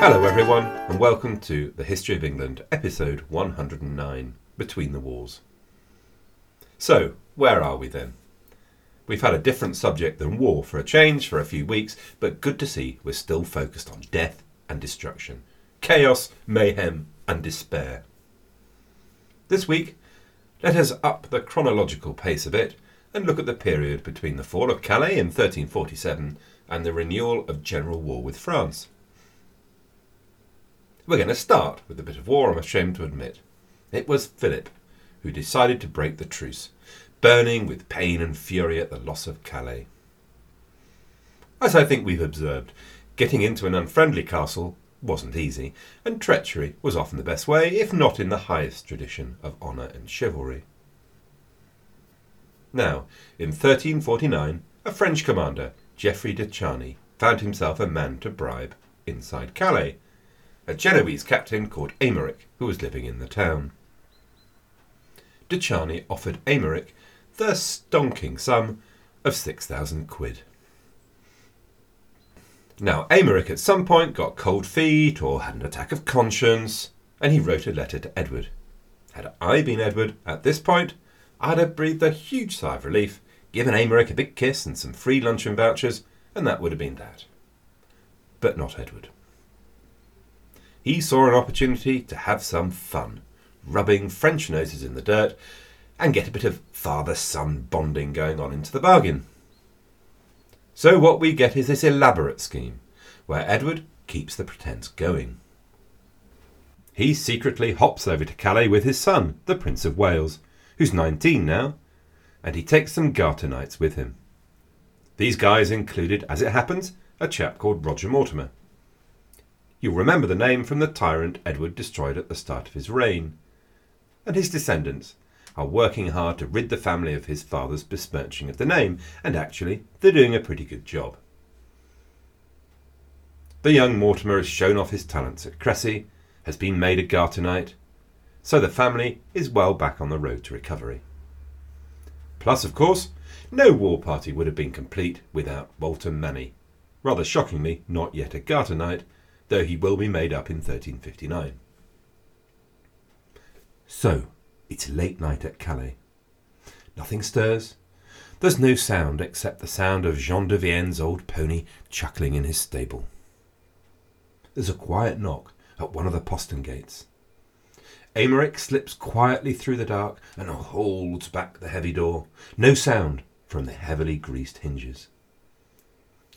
Hello, everyone, and welcome to the History of England, episode 109 Between the Wars. So, where are we then? We've had a different subject than war for a change for a few weeks, but good to see we're still focused on death and destruction, chaos, mayhem, and despair. This week, let us up the chronological pace a bit and look at the period between the fall of Calais in 1347 and the renewal of general war with France. We're going to start with a bit of war, I'm ashamed to admit. It was Philip who decided to break the truce, burning with pain and fury at the loss of Calais. As I think we've observed, getting into an unfriendly castle wasn't easy, and treachery was often the best way, if not in the highest tradition of honour and chivalry. Now, in 1349, a French commander, Geoffrey de Charny, found himself a man to bribe inside Calais, a Genoese captain called Aymeric, who was living in the town. De Charny offered Aymeric the stonking sum of 6,000 quid. Now, Aymeric at some point got cold feet or had an attack of conscience, and he wrote a letter to Edward. Had I been Edward at this point, I'd have breathed a huge sigh of relief, given Aymeric a big kiss and some free luncheon vouchers, and that would have been that. But not Edward. He saw an opportunity to have some fun, rubbing French noses in the dirt, and get a bit of father son bonding going on into the bargain. So what we get is this elaborate scheme, where Edward keeps the pretence going. He secretly hops over to Calais with his son, the Prince of Wales, who's 19 now, and he takes some Garter Knights with him. These guys included, as it happens, a chap called Roger Mortimer. You'll remember the name from the tyrant Edward destroyed at the start of his reign. And his descendants, are working hard to rid the family of his father's besmirching of the name, and actually, they're doing a pretty good job. The young Mortimer has shown off his talents at Crécy, has been made a Garter Knight, so the family is well back on the road to recovery. Plus, of course, no war party would have been complete without Walter Manny. Rather shockingly, not yet a Garter Knight, though he will be made up in 1359. So, it's late night at Calais. Nothing stirs. There's no sound except the sound of Jean de Vienne's old pony chuckling in his stable. There's a quiet knock at one of the postern gates. Aymeric slips quietly through the dark and holds back the heavy door. No sound from the heavily greased hinges.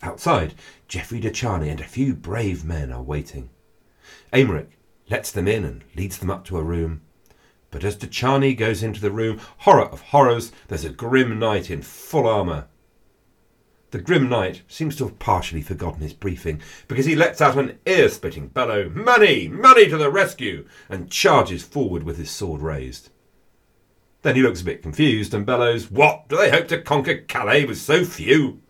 Outside, Geoffrey de Charny and a few brave men are waiting. Aymeric lets them in and leads them up to a room. But as de Charny goes into the room, horror of horrors, there's a grim knight in full armour. The grim knight seems to have partially forgotten his briefing, because he lets out an ear-splitting bellow, Manny! Manny to the rescue! and charges forward with his sword raised. Then he looks a bit confused and bellows, What? Do they hope to conquer Calais with so few?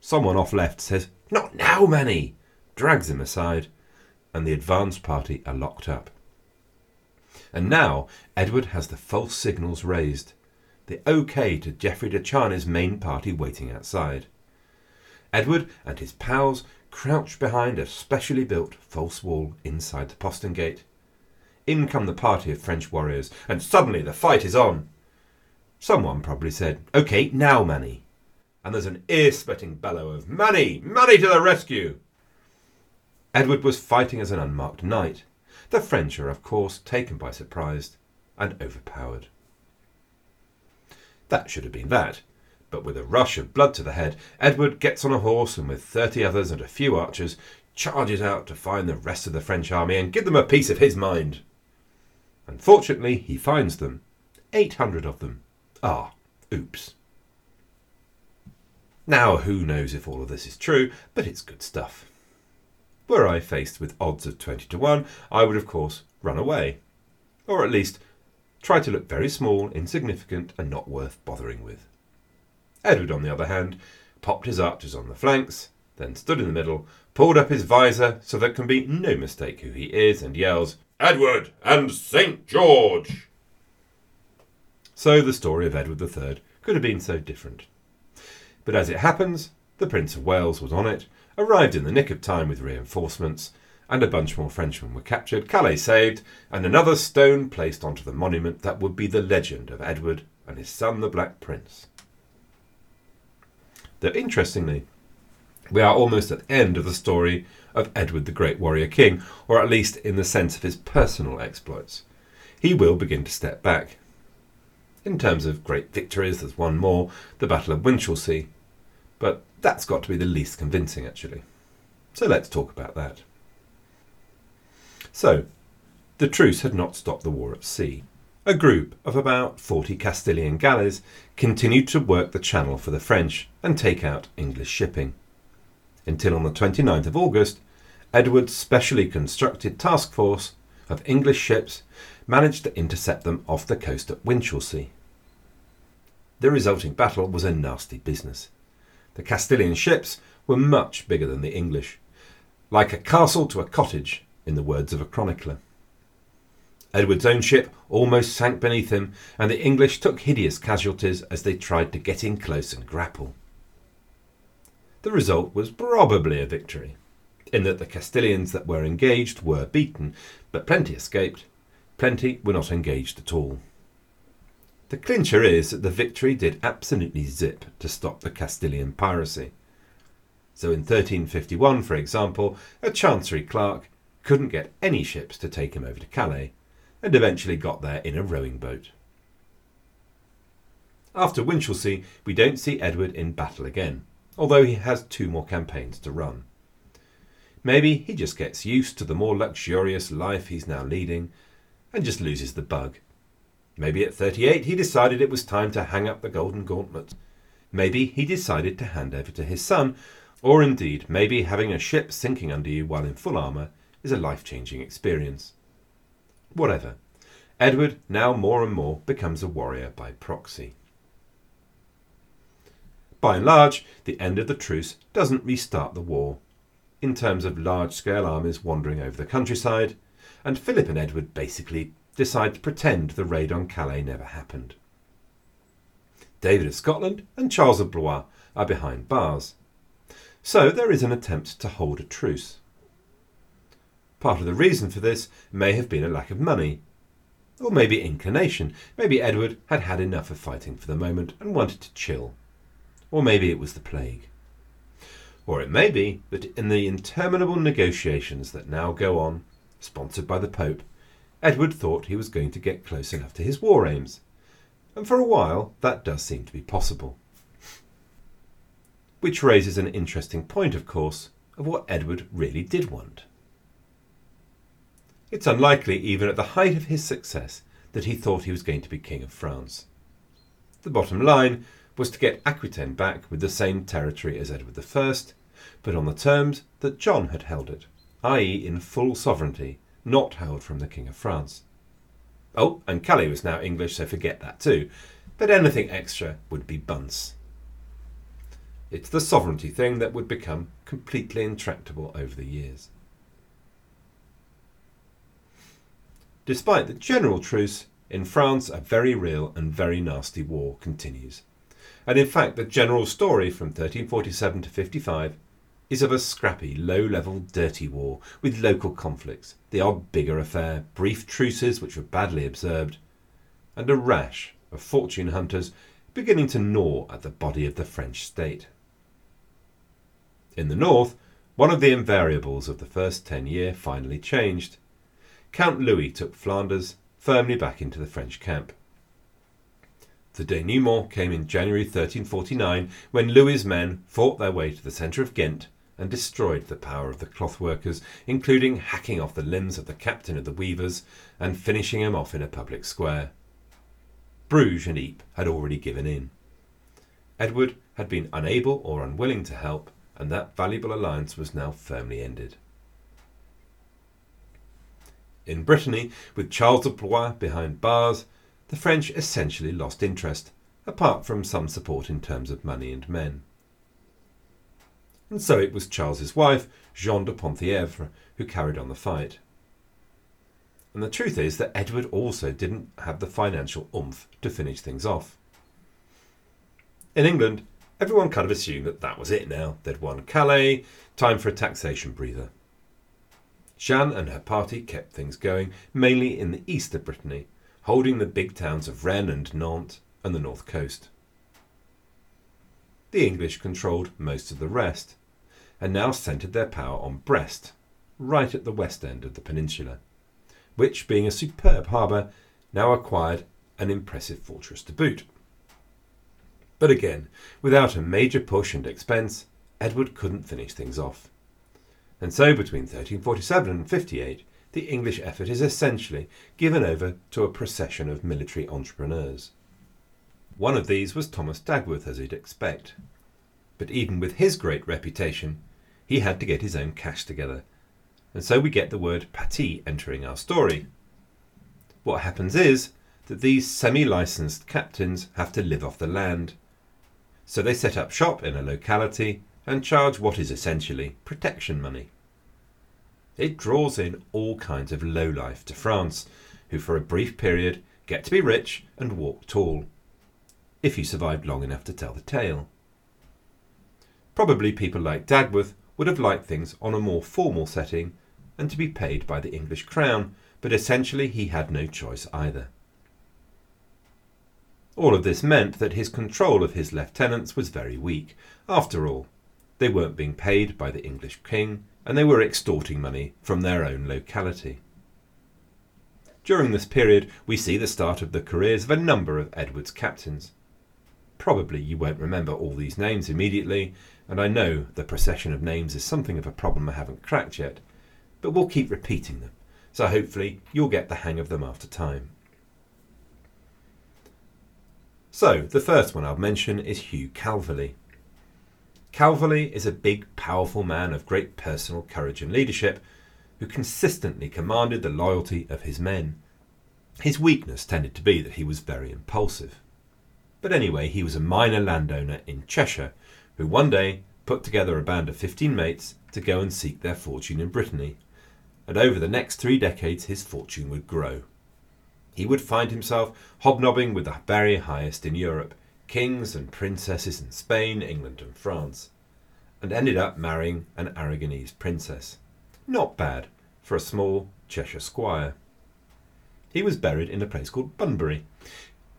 Someone off left says, Not now, Manny! drags him aside, and the advance party are locked up. And now Edward has the false signals raised, the OK to Geoffrey de Charny's main party waiting outside. Edward and his pals crouch behind a specially built false wall inside the postern gate. In come the party of French warriors, and suddenly the fight is on. Someone probably said, OK, now, Manny. And there's an ear splitting bellow of, Manny! Manny to the rescue! Edward was fighting as an unmarked knight. The French are, of course, taken by surprise and overpowered. That should have been that. But with a rush of blood to the head, Edward gets on a horse and, with thirty others and a few archers, charges out to find the rest of the French army and give them a piece of his mind. Unfortunately, he finds them. Eight hundred of them. Ah, oops. Now, who knows if all of this is true, but it's good stuff. Were I faced with odds of 20 to 1, I would, of course, run away. Or at least try to look very small, insignificant, and not worth bothering with. Edward, on the other hand, popped his archers on the flanks, then stood in the middle, pulled up his visor so there can be no mistake who he is, and yells, Edward and St. George! So the story of Edward III could have been so different. But as it happens, the Prince of Wales was on it, arrived in the nick of time with reinforcements, and a bunch more Frenchmen were captured, Calais saved, and another stone placed onto the monument that would be the legend of Edward and his son the Black Prince. Though interestingly, we are almost at the end of the story of Edward the Great Warrior King, or at least in the sense of his personal exploits. He will begin to step back. In terms of great victories, there's one more, the Battle of Winchelsea, but that's got to be the least convincing actually. So let's talk about that. So, the truce had not stopped the war at sea. A group of about 40 Castilian galleys continued to work the channel for the French and take out English shipping. Until on the 29th of August, Edward's specially constructed task force of English ships managed to intercept them off the coast at Winchelsea. The resulting battle was a nasty business. The Castilian ships were much bigger than the English, like a castle to a cottage, in the words of a chronicler. Edward's own ship almost sank beneath him, and the English took hideous casualties as they tried to get in close and grapple. The result was probably a victory, in that the Castilians that were engaged were beaten, but plenty escaped. Plenty were not engaged at all. The clincher is that the victory did absolutely zip to stop the Castilian piracy. So in 1351, for example, a chancery clerk couldn't get any ships to take him over to Calais, and eventually got there in a rowing boat. After Winchelsea, we don't see Edward in battle again, although he has two more campaigns to run. Maybe he just gets used to the more luxurious life he's now leading and just loses the bug. Maybe at 38 he decided it was time to hang up the golden gauntlet. Maybe he decided to hand over to his son, or indeed, maybe having a ship sinking under you while in full armour is a life changing experience. Whatever. Edward now more and more becomes a warrior by proxy. By and large, the end of the truce doesn't restart the war, in terms of large scale armies wandering over the countryside, and Philip and Edward basically decide to pretend the raid on Calais never happened. David of Scotland and Charles of Blois are behind bars. So there is an attempt to hold a truce. Part of the reason for this may have been a lack of money, or maybe inclination. Maybe Edward had had enough of fighting for the moment and wanted to chill. Or maybe it was the plague. Or it may be that in the interminable negotiations that now go on, sponsored by the Pope, Edward thought he was going to get close enough to his war aims. And for a while, that does seem to be possible. Which raises an interesting point, of course, of what Edward really did want. It's unlikely, even at the height of his success, that he thought he was going to be King of France. The bottom line was to get Aquitaine back with the same territory as Edward I, but on the terms that John had held it, i.e., in full sovereignty, not held from the King of France. Oh, and Calais was now English, so forget that too. But anything extra would be bunce. It's the sovereignty thing that would become completely intractable over the years. Despite the general truce, in France a very real and very nasty war continues. And in fact, the general story from 1347 to 55 is of a scrappy, low level, dirty war with local conflicts, the odd bigger affair, brief truces which were badly observed, and a rash of fortune hunters beginning to gnaw at the body of the French state. In the north, one of the invariables of the first ten year finally changed. Count Louis took Flanders firmly back into the French camp. The denouement came in January 1349 when Louis's men fought their way to the centre of Ghent and destroyed the power of the cloth workers, including hacking off the limbs of the captain of the weavers and finishing him off in a public square. Bruges and Ypres had already given in. Edward had been unable or unwilling to help, and that valuable alliance was now firmly ended. In Brittany, with Charles of Blois behind bars, the French essentially lost interest, apart from some support in terms of money and men. And so it was Charles's wife, Jeanne de Penthièvre, who carried on the fight. And the truth is that Edward also didn't have the financial oomph to finish things off. In England, everyone kind of assumed that that was it now. They'd won Calais, time for a taxation breather. Jeanne and her party kept things going, mainly in the east of Brittany, holding the big towns of Rennes and Nantes and the north coast. The English controlled most of the rest, and now centred their power on Brest, right at the west end of the peninsula, which, being a superb harbour, now acquired an impressive fortress to boot. But again, without a major push and expense, Edward couldn't finish things off. And so between 1347 and 58, the English effort is essentially given over to a procession of military entrepreneurs. One of these was Thomas Dagworth, as you'd expect. But even with his great reputation, he had to get his own cash together. And so we get the word patis entering our story. What happens is that these semi licensed captains have to live off the land. So they set up shop in a locality and charge what is essentially protection money. It draws in all kinds of lowlife to France, who for a brief period get to be rich and walk tall, if you survived long enough to tell the tale. Probably people like Dagworth would have liked things on a more formal setting and to be paid by the English crown, but essentially he had no choice either. All of this meant that his control of his lieutenants was very weak. After all, they weren't being paid by the English king, and they were extorting money from their own locality. During this period, we see the start of the careers of a number of Edward's captains. Probably you won't remember all these names immediately, and I know the procession of names is something of a problem I haven't cracked yet, but we'll keep repeating them, so hopefully you'll get the hang of them after time. So, the first one I'll mention is Hugh Calverley. Calverley is a big, powerful man of great personal courage and leadership who consistently commanded the loyalty of his men. His weakness tended to be that he was very impulsive. But anyway, he was a minor landowner in Cheshire who one day put together a band of 15 mates to go and seek their fortune in Brittany. And over the next three decades, his fortune would grow. He would find himself hobnobbing with the very highest in Europe, kings and princesses in Spain, England, and France, and ended up marrying an Aragonese princess. Not bad for a small Cheshire squire. He was buried in a place called Bunbury,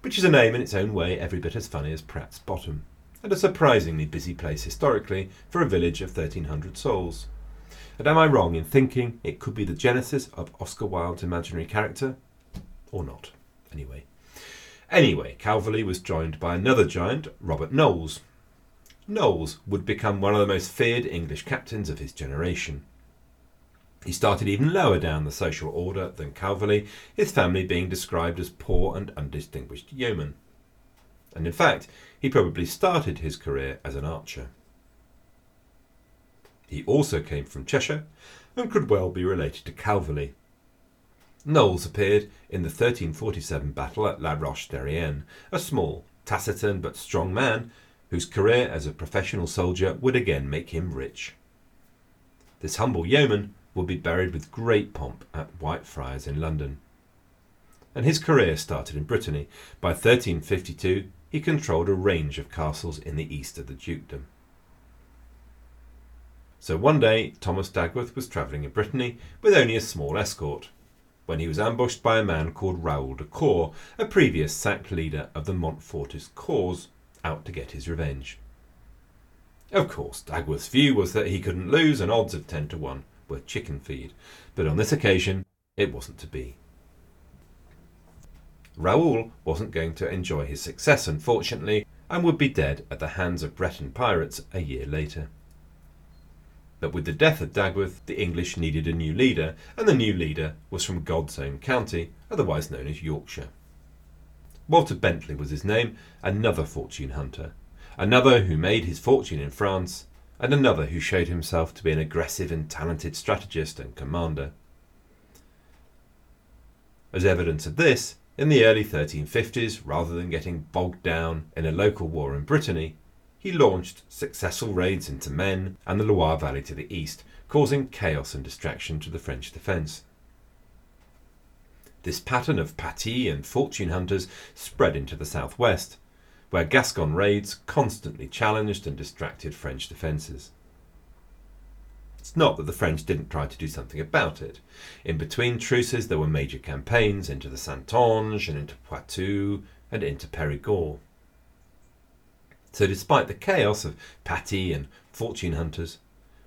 which is a name in its own way every bit as funny as Pratt's Bottom, and a surprisingly busy place historically for a village of 1300 souls. And am I wrong in thinking it could be the genesis of Oscar Wilde's imaginary character? Or not, anyway. Anyway, Calverley was joined by another giant, Robert Knolles. Knolles would become one of the most feared English captains of his generation. He started even lower down the social order than Calverley, his family being described as poor and undistinguished yeomen. And in fact, he probably started his career as an archer. He also came from Cheshire and could well be related to Calverley, Knolles appeared in the 1347 battle at La Roche Derrien, a small, taciturn but strong man whose career as a professional soldier would again make him rich. This humble yeoman would be buried with great pomp at Whitefriars in London. And his career started in Brittany. By 1352, he controlled a range of castles in the east of the dukedom. So one day, Thomas Dagworth was travelling in Brittany with only a small escort when he was ambushed by a man called Raoul de Cahors, a previous sacked leader of the Montfortist cause, out to get his revenge. Of course, Dagworth's view was that he couldn't lose, and odds of ten to one were chicken feed, but on this occasion it wasn't to be. Raoul wasn't going to enjoy his success, unfortunately, and would be dead at the hands of Breton pirates a year later. But with the death of Dagworth, the English needed a new leader, and the new leader was from God's own county, otherwise known as Yorkshire. Walter Bentley was his name, another fortune hunter, another who made his fortune in France, and another who showed himself to be an aggressive and talented strategist and commander. As evidence of this, in the early 1350s, rather than getting bogged down in a local war in Brittany, he launched successful raids into Maine and the Loire Valley to the east, causing chaos and distraction to the French defence. This pattern of patis and fortune hunters spread into the southwest, where Gascon raids constantly challenged and distracted French defences. It's not that the French didn't try to do something about it. In between truces, there were major campaigns into the Saintonge and into Poitou and into Perigord. So, despite the chaos of patis and fortune hunters,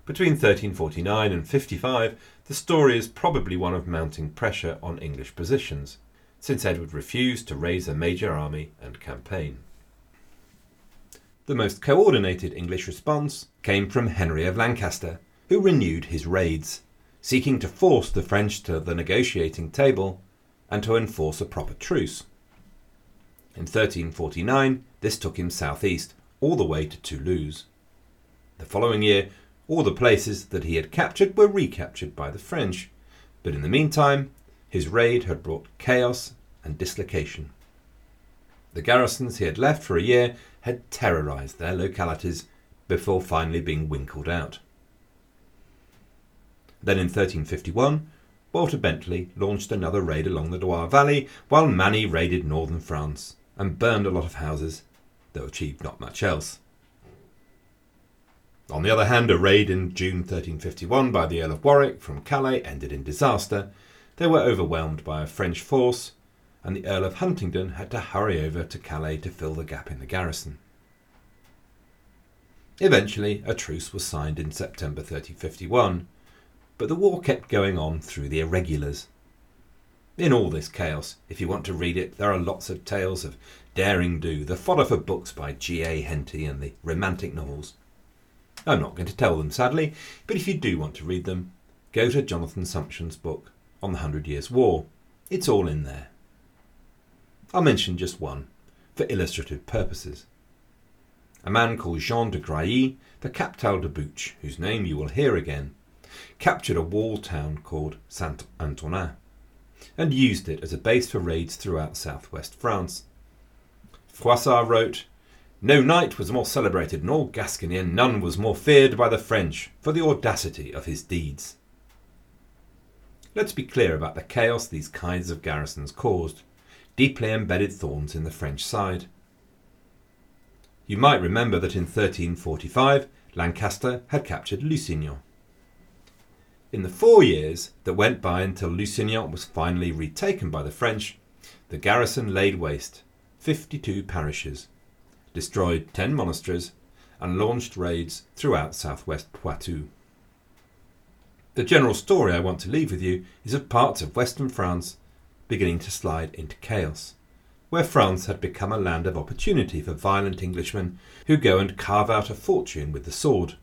between 1349 and 55, the story is probably one of mounting pressure on English positions, since Edward refused to raise a major army and campaign. The most coordinated English response came from Henry of Lancaster, who renewed his raids, seeking to force the French to the negotiating table and to enforce a proper truce. In 1349, this took him southeast, all the way to Toulouse. The following year, all the places that he had captured were recaptured by the French, but in the meantime, his raid had brought chaos and dislocation. The garrisons he had left for a year had terrorized their localities before finally being winkled out. Then in 1351, Walter Bentley launched another raid along the Loire Valley, while Manny raided northern France and burned a lot of houses, though achieved not much else. On the other hand, a raid in June 1351 by the Earl of Warwick from Calais ended in disaster. They were overwhelmed by a French force, and the Earl of Huntingdon had to hurry over to Calais to fill the gap in the garrison. Eventually, a truce was signed in September 1351, but the war kept going on through the irregulars. In all this chaos, if you want to read it, there are lots of tales of daring do, the fodder for books by G.A. Henty and the romantic novels. I'm not going to tell them, sadly, but if you do want to read them, go to Jonathan Sumption's book on the Hundred Years' War. It's all in there. I'll mention just one, for illustrative purposes. A man called Jean de Grailly, the Captal de Buch, whose name you will hear again, captured a wall town called Saint Antonin and used it as a base for raids throughout southwest France. Froissart wrote, no knight was more celebrated in all Gascony, and none was more feared by the French for the audacity of his deeds. Let's be clear about the chaos these kinds of garrisons caused, deeply embedded thorns in the French side. You might remember that in 1345 Lancaster had captured Lusignan. In the four years that went by until Lusignan was finally retaken by the French, the garrison laid waste 52 parishes destroyed 10 monasteries, and launched raids throughout southwest Poitou. The general story I want to leave with you is of parts of western France beginning to slide into chaos, where France had become a land of opportunity for violent Englishmen who go and carve out a fortune with the sword.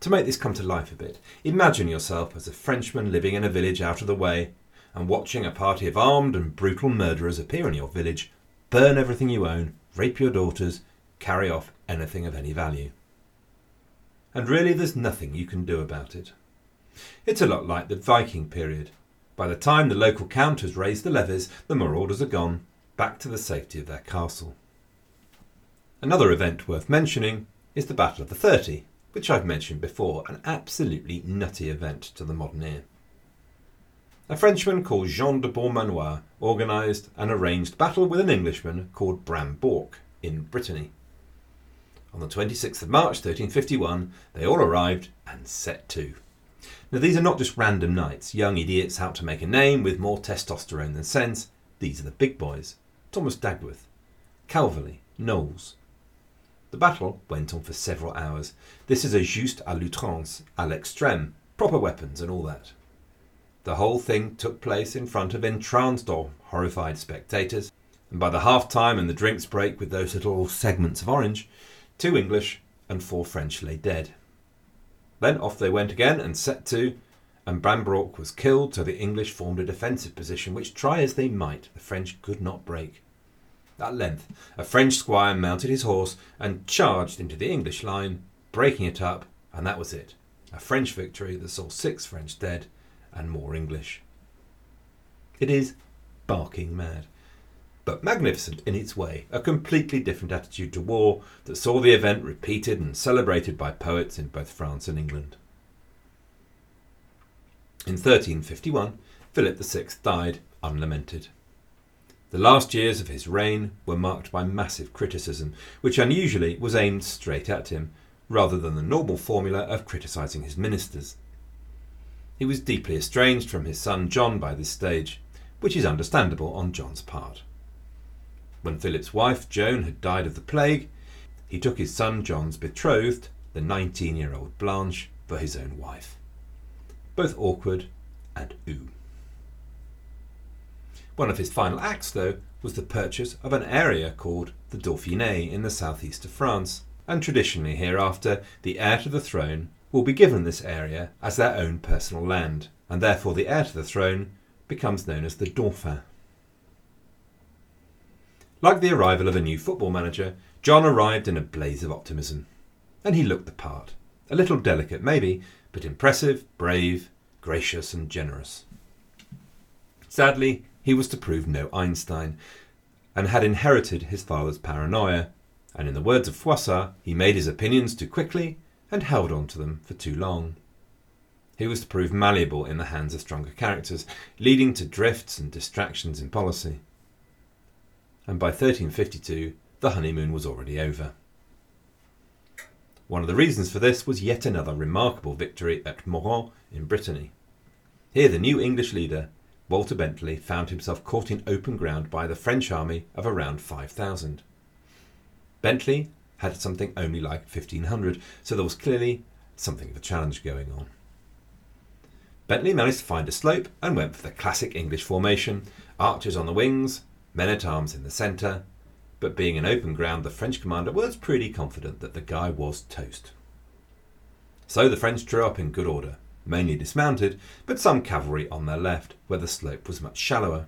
To make this come to life a bit, imagine yourself as a Frenchman living in a village out of the way and watching a party of armed and brutal murderers appear in your village, burn everything you own, rape your daughters, carry off anything of any value. And really, there's nothing you can do about it. It's a lot like the Viking period. By the time the local count has raised the levies, the marauders are gone, back to the safety of their castle. Another event worth mentioning is the Battle of the Thirty, which I've mentioned before, an absolutely nutty event to the modern ear. A Frenchman called Jean de Beaumanoir organised and arranged battle with an Englishman called Bram Bork in Brittany. On the 26th of March 1351, they all arrived and set to. Now, these are not just random knights, young idiots out to make a name with more testosterone than sense. These are the big boys Thomas Dagworth, Calverley, Knolles. The battle went on for several hours. This is a juste à l'outrance, à l'extrême, proper weapons and all that. The whole thing took place in front of entranced or horrified spectators, and by the half time and the drinks break with those little segments of orange, two English and four French lay dead. Then off they went again and set to, and Bram was killed, so the English formed a defensive position which, try as they might, the French could not break. At length, a French squire mounted his horse and charged into the English line, breaking it up, and that was it. A French victory that saw six French dead and more English. It is barking mad, but magnificent in its way, a completely different attitude to war that saw the event repeated and celebrated by poets in both France and England. In 1351, Philip VI died unlamented. The last years of his reign were marked by massive criticism, which unusually was aimed straight at him, rather than the normal formula of criticising his ministers. He was deeply estranged from his son John by this stage, which is understandable on John's part. When Philip's wife Joan had died of the plague, he took his son John's betrothed, the 19 year old Blanche, for his own wife. Both awkward and ooh. One of his final acts, though, was the purchase of an area called the Dauphiné in the southeast of France, and traditionally hereafter the heir to the throne will be given this area as their own personal land, and therefore the heir to the throne becomes known as the Dauphin. Like the arrival of a new football manager, John arrived in a blaze of optimism, and he looked the part. A little delicate, maybe, but impressive, brave, gracious, and generous. Sadly, he was to prove no Einstein, and had inherited his father's paranoia, and in the words of Froissart, he made his opinions too quickly and held on to them for too long. He was to prove malleable in the hands of stronger characters, leading to drifts and distractions in policy. And by 1352, the honeymoon was already over. One of the reasons for this was yet another remarkable victory at Mauron in Brittany. Here, the new English leader Walter Bentley found himself caught in open ground by the French army of around 5,000. Bentley had something only like 1,500, so there was clearly something of a challenge going on. Bentley managed to find a slope and went for the classic English formation archers on the wings, men at arms in the centre. But being in open ground, the French commander was pretty confident that the guy was toast. So the French drew up in good order mainly dismounted, but some cavalry on their left, where the slope was much shallower.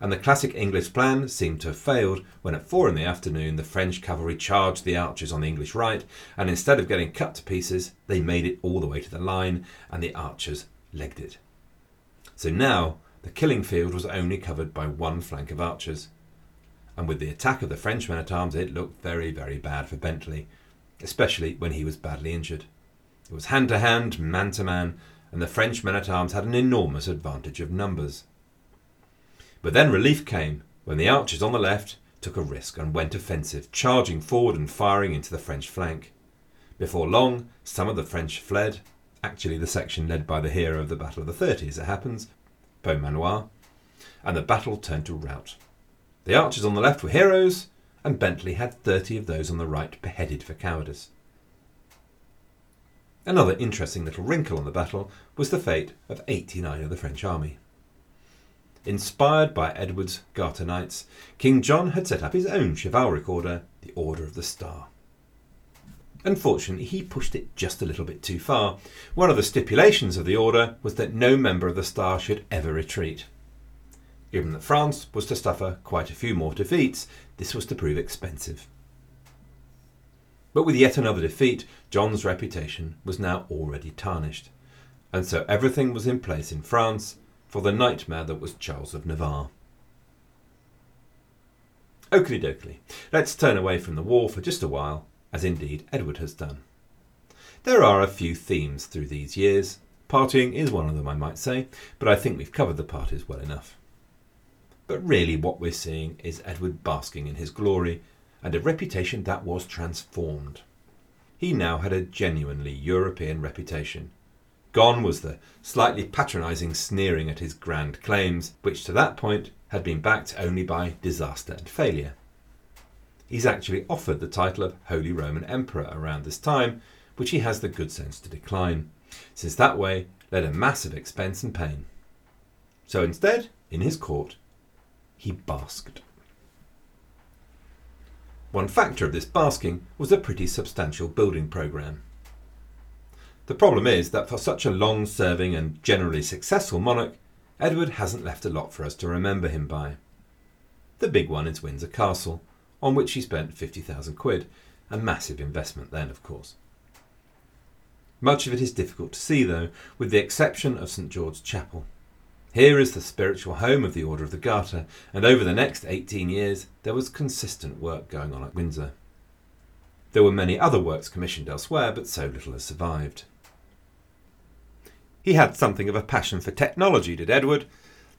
And the classic English plan seemed to have failed when at four in the afternoon the French cavalry charged the archers on the English right, and instead of getting cut to pieces, they made it all the way to the line, and the archers legged it. So now the killing field was only covered by one flank of archers. And with the attack of the French men at arms, it looked very, very bad for Bentley, especially when he was badly injured. It was hand to hand, man to man, and the French men at arms had an enormous advantage of numbers. But then relief came when the archers on the left took a risk and went offensive, charging forward and firing into the French flank. Before long, some of the French fled, actually the section led by the hero of the Battle of the Thirties, it happens, Beaumanoir, and the battle turned to rout. The archers on the left were heroes, and Bentley had thirty of those on the right beheaded for cowardice. Another interesting little wrinkle on the battle was the fate of 89 of the French army. Inspired by Edward's Garter Knights, King John had set up his own chivalric order, the Order of the Star. Unfortunately, he pushed it just a little bit too far. One of the stipulations of the order was that no member of the Star should ever retreat. Given that France was to suffer quite a few more defeats, this was to prove expensive. But with yet another defeat, John's reputation was now already tarnished, and so everything was in place in France for the nightmare that was Charles of Navarre. Oakley dokley, let's turn away from the war for just a while, as indeed Edward has done. There are a few themes through these years. Partying is one of them, I might say, but I think we've covered the parties well enough. But really, what we're seeing is Edward basking in his glory and a reputation that was transformed. He now had a genuinely European reputation. Gone was the slightly patronising sneering at his grand claims, which to that point had been backed only by disaster and failure. He's actually offered the title of Holy Roman Emperor around this time, which he has the good sense to decline, since that way led a massive expense and pain. So instead, in his court, he basked. One factor of this basking was a pretty substantial building programme. The problem is that for such a long serving and generally successful monarch, Edward hasn't left a lot for us to remember him by. The big one is Windsor Castle, on which he spent 50,000 quid, a massive investment then, of course. Much of it is difficult to see, though, with the exception of St George's Chapel. Here is the spiritual home of the Order of the Garter, and over the next 18 years there was consistent work going on at Windsor. There were many other works commissioned elsewhere, but so little has survived. He had something of a passion for technology, did Edward,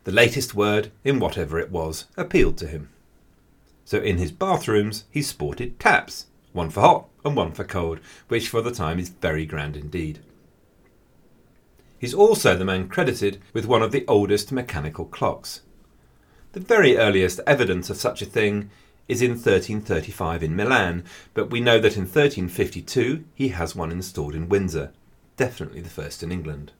The latest word, in whatever it was, appealed to him. So in his bathrooms he sported taps, one for hot and one for cold, which for the time is very grand indeed. He's also the man credited with one of the oldest mechanical clocks. The very earliest evidence of such a thing is in 1335 in Milan, but we know that in 1352 he has one installed in Windsor, definitely the first in England.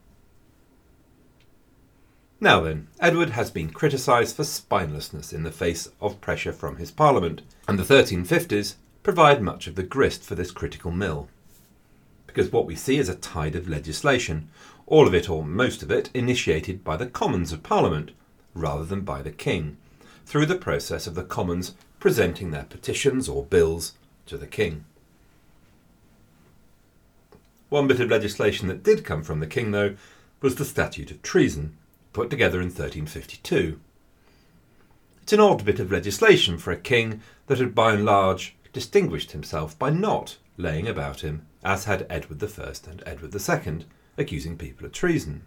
Now then, Edward has been criticised for spinelessness in the face of pressure from his parliament, and the 1350s provide much of the grist for this critical mill. Because what we see is a tide of legislation, all of it or most of it initiated by the Commons of Parliament, rather than by the King, through the process of the Commons presenting their petitions or bills to the King. One bit of legislation that did come from the King, though, was the Statute of Treason, put together in 1352. It's an odd bit of legislation for a king that had by and large distinguished himself by not laying about him, as had Edward I and Edward II, accusing people of treason.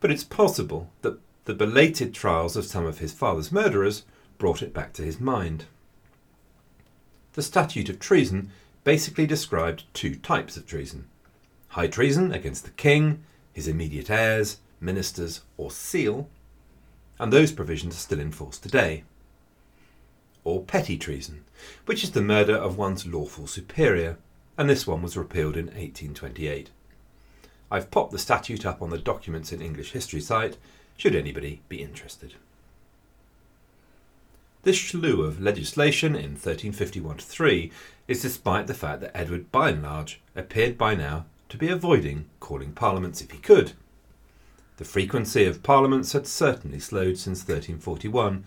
But it's possible that the belated trials of some of his father's murderers brought it back to his mind. The Statute of Treason basically described two types of treason high treason against the king, his immediate heirs, ministers, or seal, and those provisions are still in force today. Or petty treason, which is the murder of one's lawful superior, and this one was repealed in 1828. I've popped the statute up on the Documents in English History site, should anybody be interested. This slew of legislation in 1351 3 is despite the fact that Edward, by and large, appeared by now to be avoiding calling parliaments if he could. The frequency of parliaments had certainly slowed since 1341,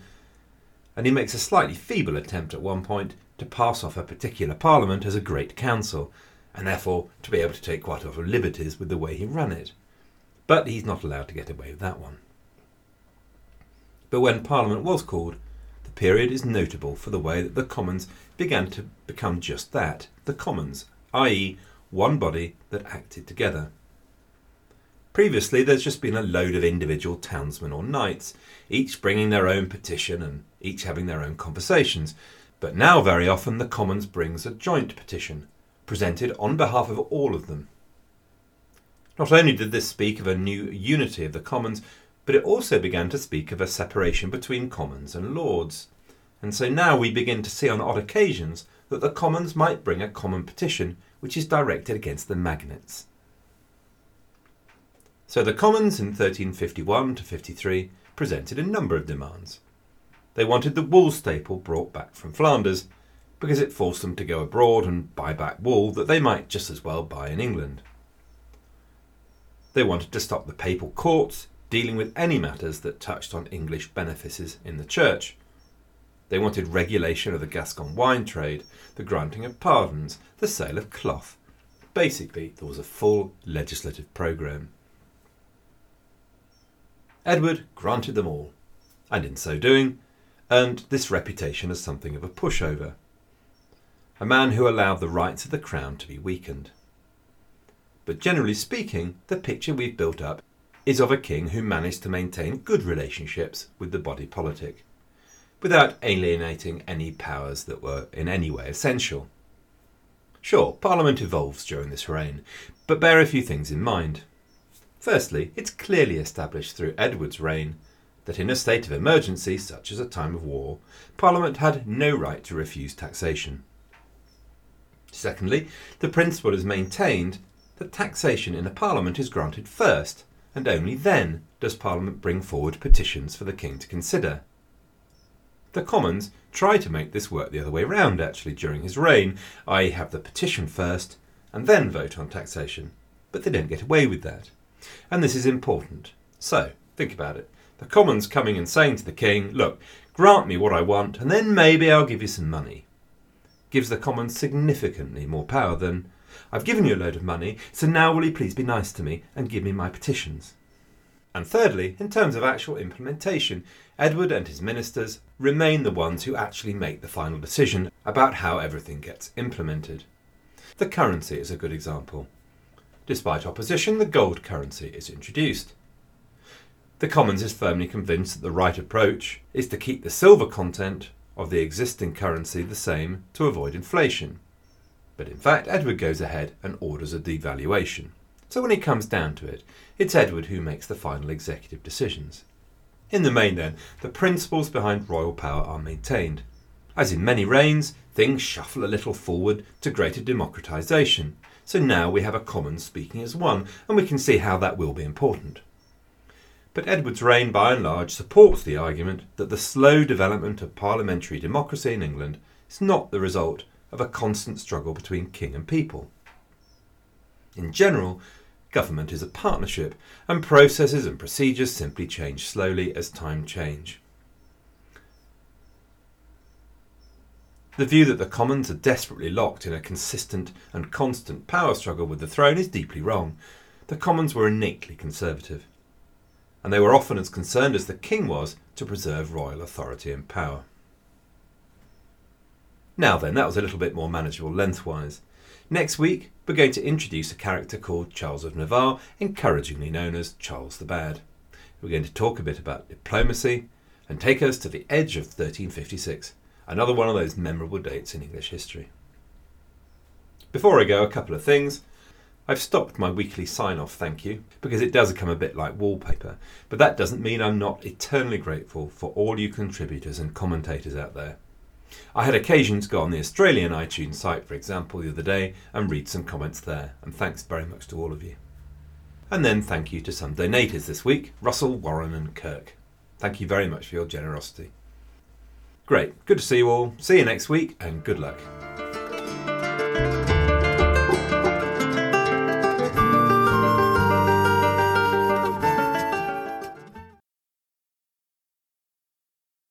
and he makes a slightly feeble attempt at one point to pass off a particular parliament as a great council, and therefore to be able to take quite a lot of liberties with the way he ran it. But he's not allowed to get away with that one. But when Parliament was called, the period is notable for the way that the Commons began to become just that the Commons, i.e., one body that acted together. Previously, there's just been a load of individual townsmen or knights, each bringing their own petition and each having their own conversations. But now, very often, the Commons brings a joint petition, presented on behalf of all of them. Not only did this speak of a new unity of the Commons, but it also began to speak of a separation between Commons and Lords. And so now we begin to see on odd occasions that the Commons might bring a common petition which is directed against the magnates. So the Commons in 1351 to 53 presented a number of demands. They wanted the wool staple brought back from Flanders because it forced them to go abroad and buy back wool that they might just as well buy in England. They wanted to stop the papal courts dealing with any matters that touched on English benefices in the church. They wanted regulation of the Gascon wine trade, the granting of pardons, the sale of cloth. Basically, there was a full legislative programme. Edward granted them all, and in so doing, earned this reputation as something of a pushover, a man who allowed the rights of the crown to be weakened. But generally speaking, the picture we've built up is of a king who managed to maintain good relationships with the body politic, without alienating any powers that were in any way essential. Sure, Parliament evolves during this reign, but bear a few things in mind. Firstly, it's clearly established through Edward's reign that in a state of emergency, such as a time of war, Parliament had no right to refuse taxation. Secondly, the principle is maintained that taxation in a Parliament is granted first, and only then does Parliament bring forward petitions for the King to consider. The Commons try to make this work the other way round, actually, during his reign, i.e., have the petition first and then vote on taxation, but they don't get away with that. And this is important. So, think about it. The Commons coming and saying to the King, Look, grant me what I want, and then maybe I'll give you some money, gives the Commons significantly more power than, I've given you a load of money, so now will you please be nice to me and give me my petitions? And thirdly, in terms of actual implementation, Edward and his ministers remain the ones who actually make the final decision about how everything gets implemented. The currency is a good example. Despite opposition, the gold currency is introduced. The Commons is firmly convinced that the right approach is to keep the silver content of the existing currency the same to avoid inflation. But in fact, Edward goes ahead and orders a devaluation. So when it comes down to it, it's Edward who makes the final executive decisions. In the main, then, the principles behind royal power are maintained. As in many reigns, things shuffle a little forward to greater democratisation. So now we have a common speaking as one, and we can see how that will be important. But Edward's reign, by and large, supports the argument that the slow development of parliamentary democracy in England is not the result of a constant struggle between king and people. In general, Government is a partnership, and processes and procedures simply change slowly as time change. The view that the Commons are desperately locked in a consistent and constant power struggle with the throne is deeply wrong. The Commons were innately conservative, and they were often as concerned as the King was to preserve royal authority and power. Now then, that was a little bit more manageable lengthwise. Next week, we're going to introduce a character called Charles of Navarre, encouragingly known as Charles the Bad. We're going to talk a bit about diplomacy and take us to the edge of 1356, another one of those memorable dates in English history. Before I go, a couple of things. I've stopped my weekly sign off thank you because it does become a bit like wallpaper, but that doesn't mean I'm not eternally grateful for all you contributors and commentators out there. I had occasion to go on the Australian iTunes site, for example, the other day and read some comments there, and thanks very much to all of you. And then thank you to some donators this week Russell, Warren, and Kirk. Thank you very much for your generosity. Great, good to see you all. See you next week, and good luck.